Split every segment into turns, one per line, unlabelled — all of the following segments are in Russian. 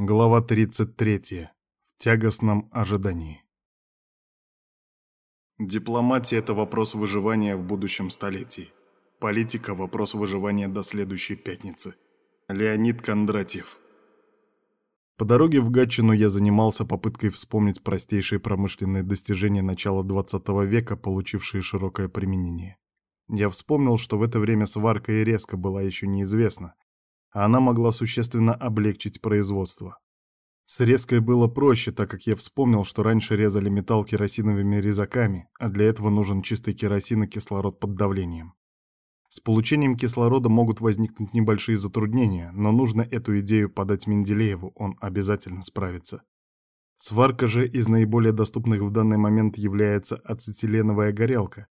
Глава 33. В тягостном ожидании. Дипломатия — это вопрос выживания в будущем столетии. Политика — вопрос выживания до следующей пятницы. Леонид Кондратьев. По дороге в Гатчину я занимался попыткой вспомнить простейшие промышленные достижения начала 20 века, получившие широкое применение. Я вспомнил, что в это время сварка и резка была еще неизвестна, она могла существенно облегчить производство. С резкой было проще, так как я вспомнил, что раньше резали металл керосиновыми резаками, а для этого нужен чистый керосин и кислород под давлением. С получением кислорода могут возникнуть небольшие затруднения, но нужно эту идею подать Менделееву, он обязательно справится. Сварка же из наиболее доступных в данный момент является ацетиленовая горелка,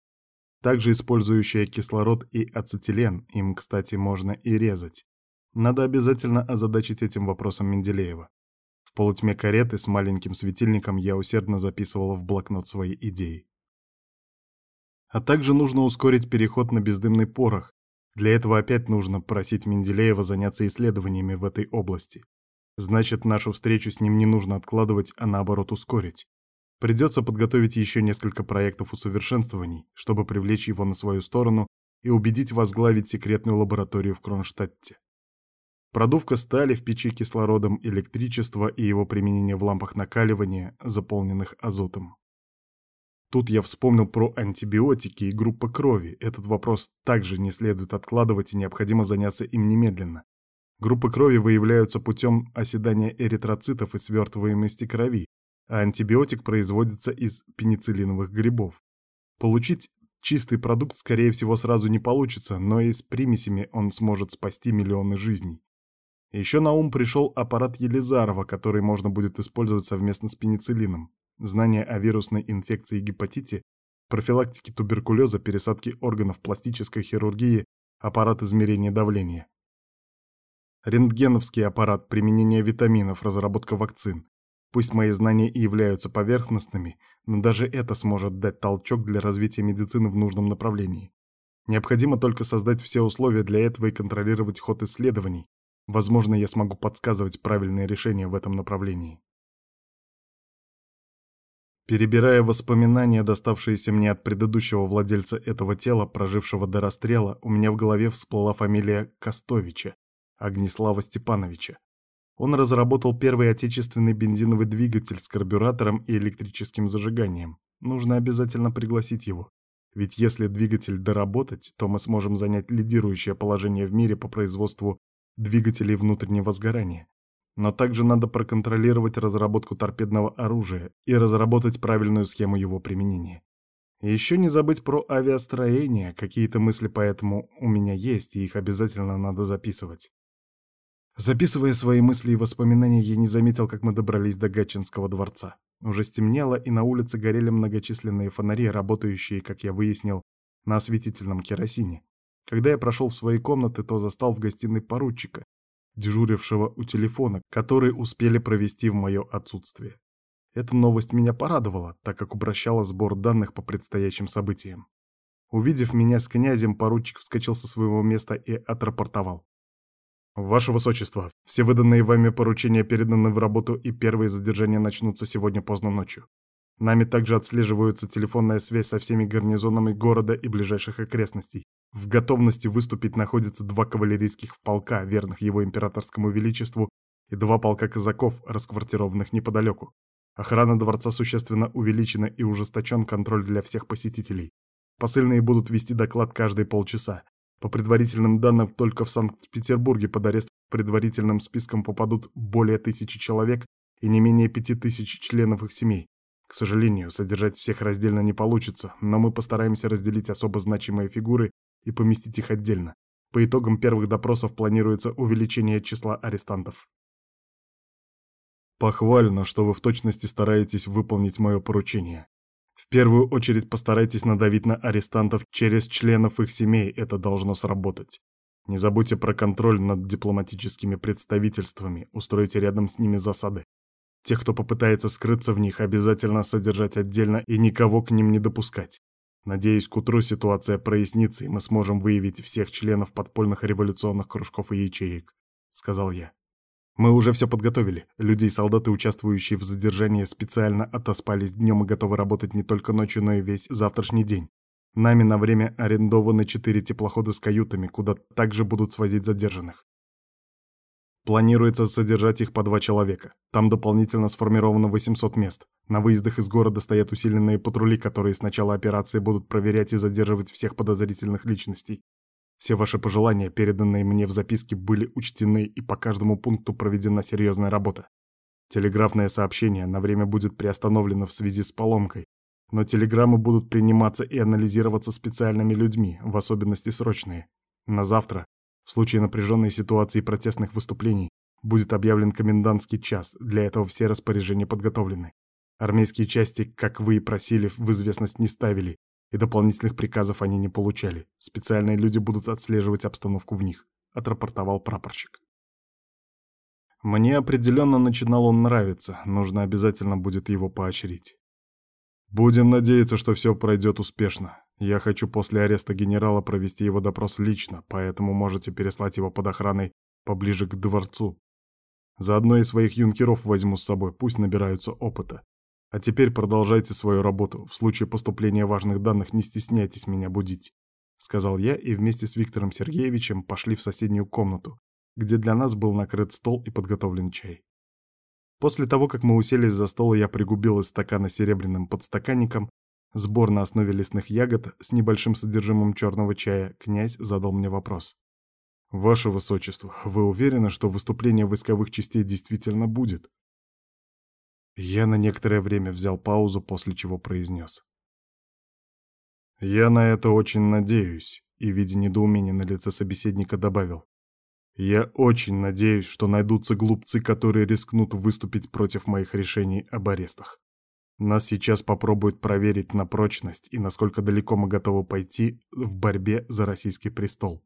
также использующая кислород и ацетилен, им, кстати, можно и резать. Надо обязательно озадачить этим вопросом Менделеева. В полутьме кареты с маленьким светильником я усердно записывала в блокнот свои идеи. А также нужно ускорить переход на бездымный порох. Для этого опять нужно просить Менделеева заняться исследованиями в этой области. Значит, нашу встречу с ним не нужно откладывать, а наоборот ускорить. Придется подготовить еще несколько проектов усовершенствований, чтобы привлечь его на свою сторону и убедить возглавить секретную лабораторию в Кронштадте. Продувка стали в печи кислородом электричество и его применение в лампах накаливания, заполненных азотом. Тут я вспомнил про антибиотики и группы крови. Этот вопрос также не следует откладывать и необходимо заняться им немедленно. Группы крови выявляются путем оседания эритроцитов и свертываемости крови, а антибиотик производится из пенициллиновых грибов. Получить чистый продукт, скорее всего, сразу не получится, но и с примесями он сможет спасти миллионы жизней. Еще на ум пришел аппарат Елизарова, который можно будет использовать совместно с пенициллином. Знания о вирусной инфекции и гепатите, профилактике туберкулеза, пересадке органов пластической хирургии, аппарат измерения давления. Рентгеновский аппарат, применение витаминов, разработка вакцин. Пусть мои знания и являются поверхностными, но даже это сможет дать толчок для развития медицины в нужном направлении. Необходимо только создать все условия для этого и контролировать ход исследований, Возможно, я смогу подсказывать правильные решения в этом направлении. Перебирая воспоминания, доставшиеся мне от предыдущего владельца этого тела, прожившего до расстрела, у меня в голове всплыла фамилия Костовича, Огнеслава Степановича. Он разработал первый отечественный бензиновый двигатель с карбюратором и электрическим зажиганием. Нужно обязательно пригласить его. Ведь если двигатель доработать, то мы сможем занять лидирующее положение в мире по производству двигателей внутреннего сгорания. Но также надо проконтролировать разработку торпедного оружия и разработать правильную схему его применения. Еще не забыть про авиастроение, какие-то мысли по этому у меня есть, и их обязательно надо записывать. Записывая свои мысли и воспоминания, я не заметил, как мы добрались до Гатчинского дворца. Уже стемнело, и на улице горели многочисленные фонари, работающие, как я выяснил, на осветительном керосине. Когда я прошел в свои комнаты, то застал в гостиной поручика, дежурившего у телефона, который успели провести в мое отсутствие. Эта новость меня порадовала, так как упрощала сбор данных по предстоящим событиям. Увидев меня с князем, поручик вскочил со своего места и отрапортовал. «Ваше Высочество, все выданные вами поручения переданы в работу, и первые задержания начнутся сегодня поздно ночью. Нами также отслеживается телефонная связь со всеми гарнизонами города и ближайших окрестностей. В готовности выступить находятся два кавалерийских полка, верных его императорскому величеству, и два полка казаков, расквартированных неподалеку. Охрана дворца существенно увеличена и ужесточен контроль для всех посетителей. Посыльные будут вести доклад каждые полчаса. По предварительным данным, только в Санкт-Петербурге под арест предварительным списком попадут более тысячи человек и не менее пяти тысяч членов их семей. К сожалению, содержать всех раздельно не получится, но мы постараемся разделить особо значимые фигуры и поместить их отдельно. По итогам первых допросов планируется увеличение числа арестантов. Похвально, что вы в точности стараетесь выполнить мое поручение. В первую очередь постарайтесь надавить на арестантов через членов их семей, это должно сработать. Не забудьте про контроль над дипломатическими представительствами, устройте рядом с ними засады. Тех, кто попытается скрыться в них, обязательно содержать отдельно и никого к ним не допускать. Надеюсь, к утру ситуация прояснится, и мы сможем выявить всех членов подпольных революционных кружков и ячеек», — сказал я. Мы уже все подготовили. Люди и солдаты, участвующие в задержании, специально отоспались днем и готовы работать не только ночью, но и весь завтрашний день. Нами на время арендованы четыре теплохода с каютами, куда также будут свозить задержанных. Планируется содержать их по два человека. Там дополнительно сформировано 800 мест. На выездах из города стоят усиленные патрули, которые с начала операции будут проверять и задерживать всех подозрительных личностей. Все ваши пожелания, переданные мне в записке, были учтены, и по каждому пункту проведена серьезная работа. Телеграфное сообщение на время будет приостановлено в связи с поломкой, но телеграммы будут приниматься и анализироваться специальными людьми, в особенности срочные. На завтра, в случае напряженной ситуации и протестных выступлений, будет объявлен комендантский час, для этого все распоряжения подготовлены. Армейские части, как вы и просили, в известность не ставили, и дополнительных приказов они не получали. Специальные люди будут отслеживать обстановку в них», — отрапортовал прапорщик. Мне определенно начинал он нравиться, нужно обязательно будет его поощрить. Будем надеяться, что все пройдет успешно. Я хочу после ареста генерала провести его допрос лично, поэтому можете переслать его под охраной поближе к дворцу. Заодно и своих юнкеров возьму с собой, пусть набираются опыта. А теперь продолжайте свою работу. В случае поступления важных данных не стесняйтесь меня будить», — сказал я и вместе с Виктором Сергеевичем пошли в соседнюю комнату, где для нас был накрыт стол и подготовлен чай. После того, как мы уселись за стол, я пригубил из стакана серебряным подстаканником сбор на основе лесных ягод с небольшим содержимым черного чая, князь задал мне вопрос. «Ваше Высочество, вы уверены, что выступление войсковых частей действительно будет?» Я на некоторое время взял паузу, после чего произнес. «Я на это очень надеюсь», и, видя недоумение на лице собеседника, добавил. «Я очень надеюсь, что найдутся глупцы, которые рискнут выступить против моих решений об арестах. Нас сейчас попробуют проверить на прочность и насколько далеко мы готовы пойти в борьбе за российский престол.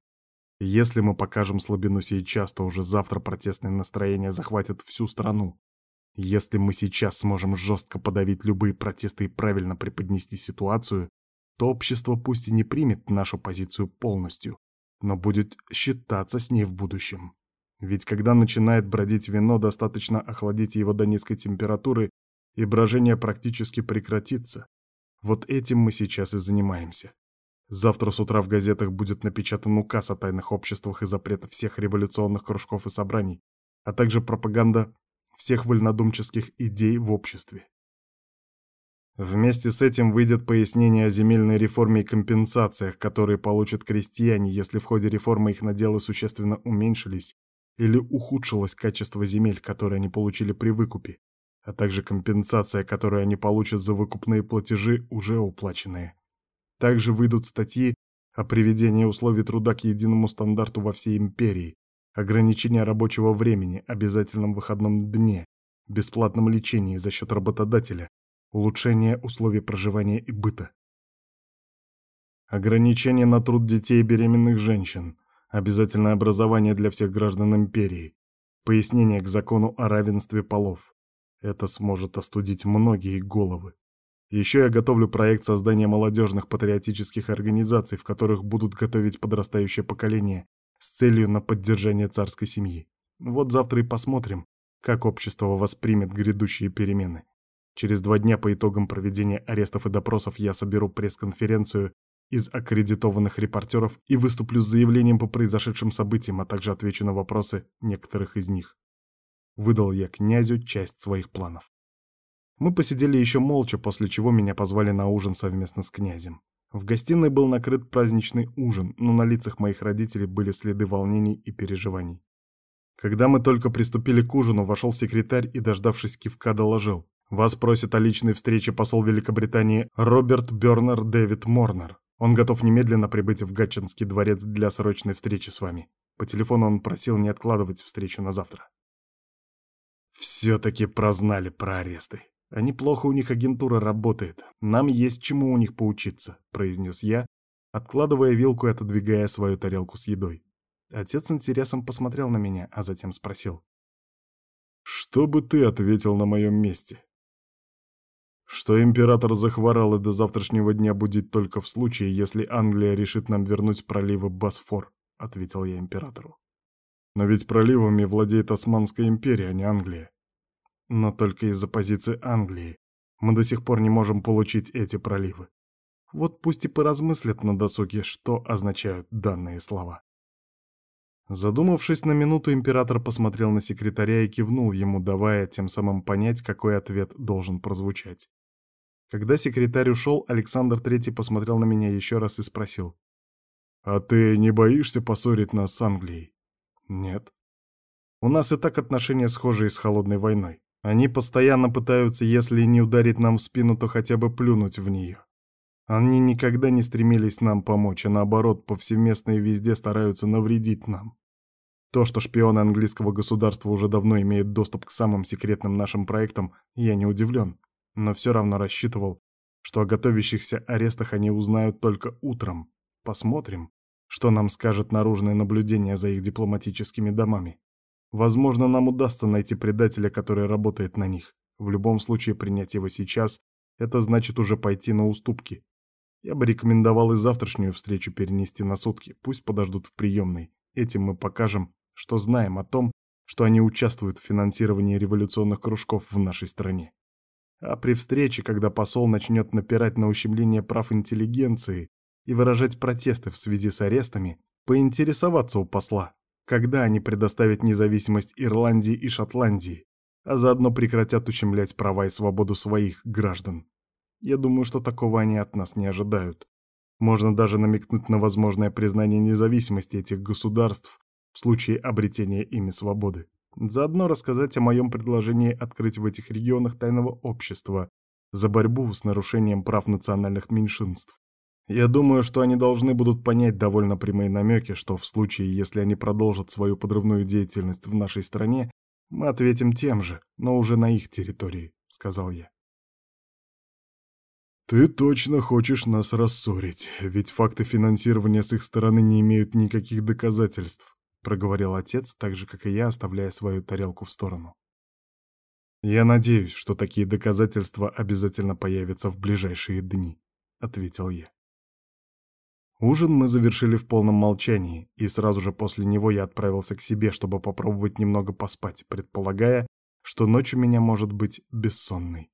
Если мы покажем слабину сейчас, то уже завтра протестные настроения захватят всю страну. Если мы сейчас сможем жестко подавить любые протесты и правильно преподнести ситуацию, то общество пусть и не примет нашу позицию полностью, но будет считаться с ней в будущем. Ведь когда начинает бродить вино, достаточно охладить его до низкой температуры, и брожение практически прекратится. Вот этим мы сейчас и занимаемся. Завтра с утра в газетах будет напечатан указ о тайных обществах и запрет всех революционных кружков и собраний, а также пропаганда всех вольнодумческих идей в обществе. Вместе с этим выйдет пояснение о земельной реформе и компенсациях, которые получат крестьяне, если в ходе реформы их наделы существенно уменьшились или ухудшилось качество земель, которые они получили при выкупе, а также компенсация, которую они получат за выкупные платежи, уже уплаченные. Также выйдут статьи о приведении условий труда к единому стандарту во всей империи, ограничение рабочего времени, обязательном выходном дне, бесплатном лечении за счет работодателя, улучшение условий проживания и быта. Ограничение на труд детей и беременных женщин, обязательное образование для всех граждан империи, пояснение к закону о равенстве полов. Это сможет остудить многие головы. Еще я готовлю проект создания молодежных патриотических организаций, в которых будут готовить подрастающее поколение с целью на поддержание царской семьи. Вот завтра и посмотрим, как общество воспримет грядущие перемены. Через два дня по итогам проведения арестов и допросов я соберу пресс-конференцию из аккредитованных репортеров и выступлю с заявлением по произошедшим событиям, а также отвечу на вопросы некоторых из них. Выдал я князю часть своих планов. Мы посидели еще молча, после чего меня позвали на ужин совместно с князем. В гостиной был накрыт праздничный ужин, но на лицах моих родителей были следы волнений и переживаний. Когда мы только приступили к ужину, вошел секретарь и, дождавшись кивка, доложил. «Вас просит о личной встрече посол Великобритании Роберт Бернер Дэвид Морнер. Он готов немедленно прибыть в Гатчинский дворец для срочной встречи с вами. По телефону он просил не откладывать встречу на завтра». Все-таки прознали про аресты. А неплохо у них агентура работает. Нам есть чему у них поучиться», — произнес я, откладывая вилку и отодвигая свою тарелку с едой. Отец с интересом посмотрел на меня, а затем спросил. «Что бы ты ответил на моем месте?» «Что император захворал и до завтрашнего дня будет только в случае, если Англия решит нам вернуть проливы Босфор», — ответил я императору. Но ведь проливами владеет Османская империя, а не Англия. Но только из-за позиции Англии мы до сих пор не можем получить эти проливы. Вот пусть и поразмыслят на досуге, что означают данные слова. Задумавшись на минуту, император посмотрел на секретаря и кивнул ему, давая тем самым понять, какой ответ должен прозвучать. Когда секретарь ушел, Александр Третий посмотрел на меня еще раз и спросил. «А ты не боишься поссорить нас с Англией?» «Нет». «У нас и так отношения схожие с холодной войной. Они постоянно пытаются, если не ударить нам в спину, то хотя бы плюнуть в нее. Они никогда не стремились нам помочь, а наоборот, повсеместно и везде стараются навредить нам. То, что шпионы английского государства уже давно имеют доступ к самым секретным нашим проектам, я не удивлен, но все равно рассчитывал, что о готовящихся арестах они узнают только утром. Посмотрим, что нам скажет наружное наблюдение за их дипломатическими домами. Возможно, нам удастся найти предателя, который работает на них. В любом случае, принять его сейчас — это значит уже пойти на уступки. Я бы рекомендовал и завтрашнюю встречу перенести на сутки, пусть подождут в приемной. Этим мы покажем, что знаем о том, что они участвуют в финансировании революционных кружков в нашей стране. А при встрече, когда посол начнет напирать на ущемление прав интеллигенции и выражать протесты в связи с арестами, поинтересоваться у посла, когда они предоставят независимость Ирландии и Шотландии, а заодно прекратят ущемлять права и свободу своих граждан. Я думаю, что такого они от нас не ожидают. Можно даже намекнуть на возможное признание независимости этих государств в случае обретения ими свободы. Заодно рассказать о моем предложении открыть в этих регионах тайного общества за борьбу с нарушением прав национальных меньшинств. Я думаю, что они должны будут понять довольно прямые намеки, что в случае, если они продолжат свою подрывную деятельность в нашей стране, мы ответим тем же, но уже на их территории, — сказал я. «Ты точно хочешь нас рассорить, ведь факты финансирования с их стороны не имеют никаких доказательств», проговорил отец, так же, как и я, оставляя свою тарелку в сторону. «Я надеюсь, что такие доказательства обязательно появятся в ближайшие дни», — ответил я. Ужин мы завершили в полном молчании, и сразу же после него я отправился к себе, чтобы попробовать немного поспать, предполагая, что ночь у меня может быть бессонной.